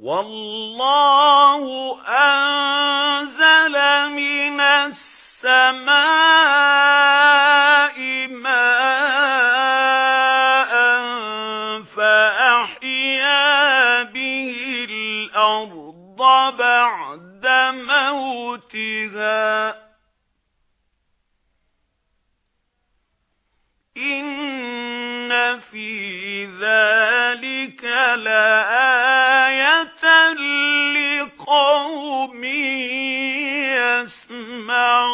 وَاللَّهُ أَنزَلَ مِنَ السَّمَاءِ مَاءً فَأَحْيَا بِهِ الْأَرْضَ بَعْدَ مَوْتِهَا. إِنَّ فِي ذَلِكَ لَآيَةً لِقَوْمٍ يَسْمَعُونَ.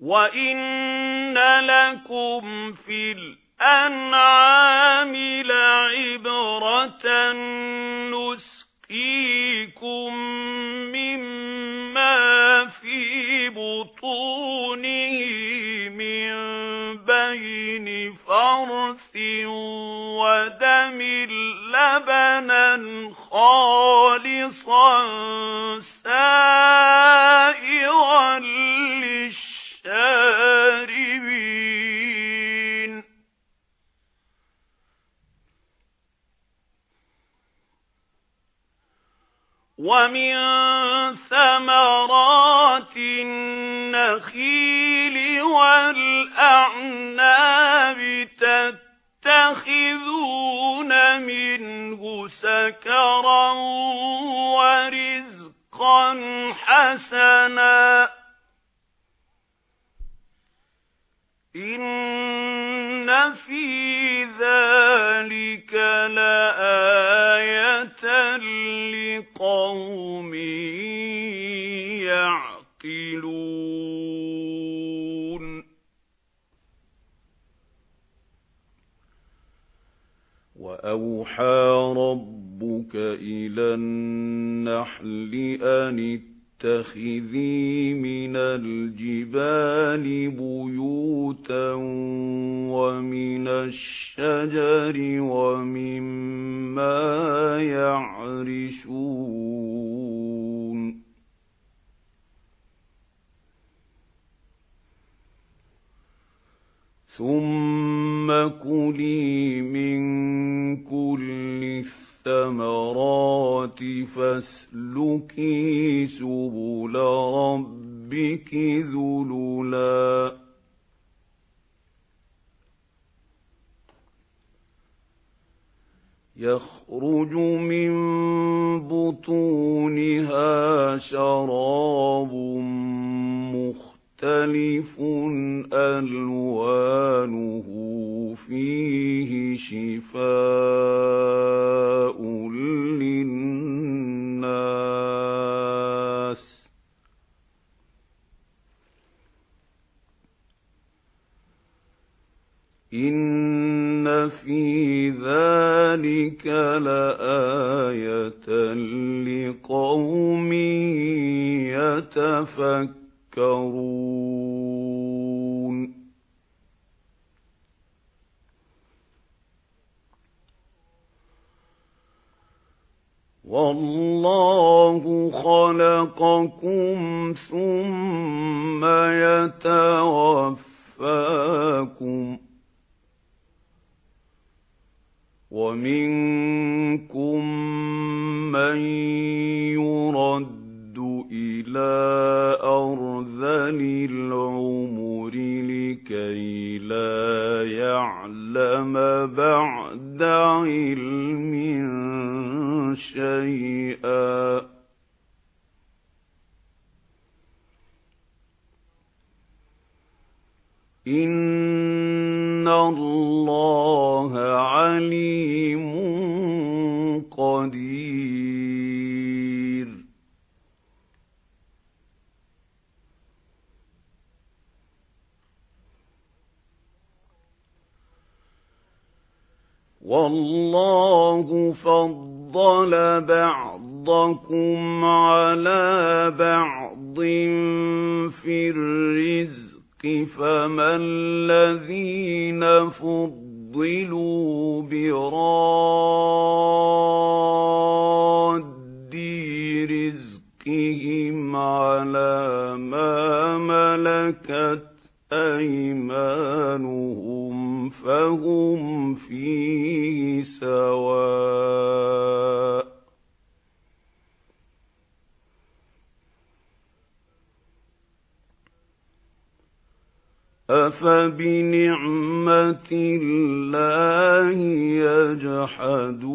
وَإِنَّ لَكُمْ فِي الْأَنْعَامِ لَعِبْرَةً نُسْقِيكُم فَرْثٍ وَدَمٍ لَّبَنًا خَالِصًا وَمِن ثَمَرَاتِ النَّخِيلِ وَالْأَعْنَابِ تَتَّخِذُونَ مِنْهُ سَكَرًا وَرِزْقًا حَسَنًا. إِنَّ فِي ذَلِكَ وَأَوْحَى رَبُّكَ إِلَى النَّحْلِ أَنِ اتَّخِذِي مِنَ الْجِبَالِ بُيُوتًا وَمِنَ الشَّجَرِ وَمِمَّا يَعْرِشُونَ. ثُمَّ كُلِي مِن الثَّمَرَاتِ فَاسْلُكِي سُبُلَ رَبِّكِ ذُلُلًا. يَخْرُجُ مِن بُطُونِهَا شَرَابٌ مُخْتَلِفٌ أَلْوَانُهُ. إِنَّ فِي ذَلِكَ لَآيَةً لِقَوْمٍ يَتَفَكَّرُونَ وَاللَّهُ خَلَقَكُمْ ثُمَّ يَتَوَفَّاكُمْ وَمِنكُم مَّن يُرَدُّ إِلَى أَرْذَلِ الْعُمُرِ لِكَيْ لَا يَعْلَمَ بَعْدَ عِلْمٍ شَيْئًا. إِنَّ اللَّهَ وَاللَّهُ فَضَّلَ بَعْضَكُمْ عَلَى بَعْضٍ فِي الرِّزْقِ فَمَا الَّذِينَ فُضِّلُوا بِرَادِّي فَهُمْ فِيهِ سَوَاءٌ أَفَبِنِعْمَةِ اللَّهِ يَجْحَدُونَ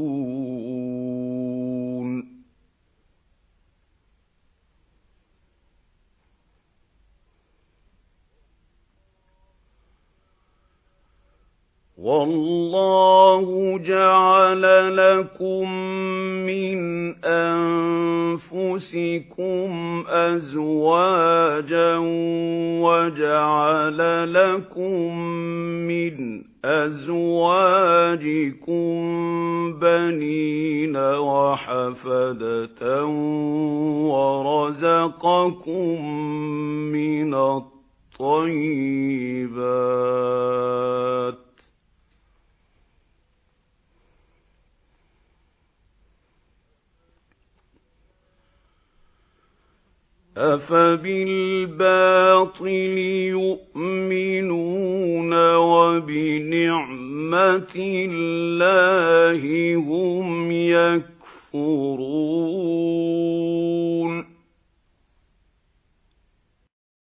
وَاللَّهُ جَعَلَ لَكُم مِّنْ أَنفُسِكُمْ أَزْوَاجًا وَجَعَلَ لَكُم مِّنْ أَزْوَاجِكُم بَنِينَ وَحَفَدَةً وَرَزَقَكُم مِّنَ الطَّيِّبَاتِ. أَفَبِالْبَاطِلِ يُؤْمِنُونَ وَبِنِعْمَةِ اللَّهِ هُمْ يَكْفُرُونَ